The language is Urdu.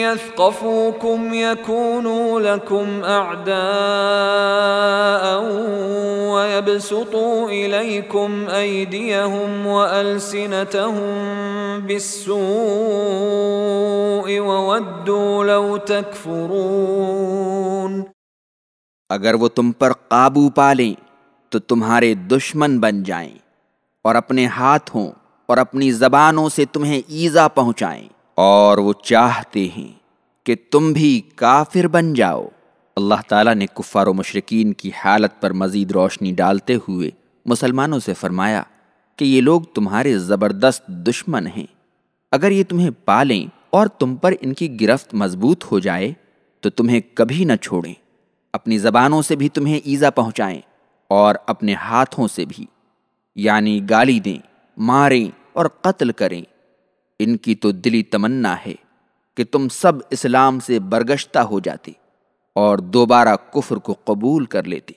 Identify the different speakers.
Speaker 1: يثقفوكم يكونوا لكم أعداء ويبسطوا إليكم أيديهم وألسنتهم بالسوء وودوا لو تكفرون
Speaker 2: اگر وہ تم پر قابو پالیں تو تمہارے دشمن بن جائیں اور اپنے ہاتھوں اور اپنی زبانوں سے تمہیں ایزا پہنچائیں۔ اور وہ چاہتے ہیں کہ تم بھی کافر بن جاؤ۔ اللہ تعالیٰ نے کفار و مشرقین کی حالت پر مزید روشنی ڈالتے ہوئے مسلمانوں سے فرمایا کہ یہ لوگ تمہارے زبردست دشمن ہیں۔ اگر یہ تمہیں پالیں اور تم پر ان کی گرفت مضبوط ہو جائے تو تمہیں کبھی نہ چھوڑیں۔ اپنی زبانوں سے بھی تمہیں ایزا پہنچائیں اور اپنے ہاتھوں سے بھی یعنی گالی دیں، ماریں اور قتل کریں۔ ان کی تو دلی تمنا ہے کہ تم سب اسلام سے برگشتہ ہو جاتے اور دوبارہ کفر کو قبول کر لیتے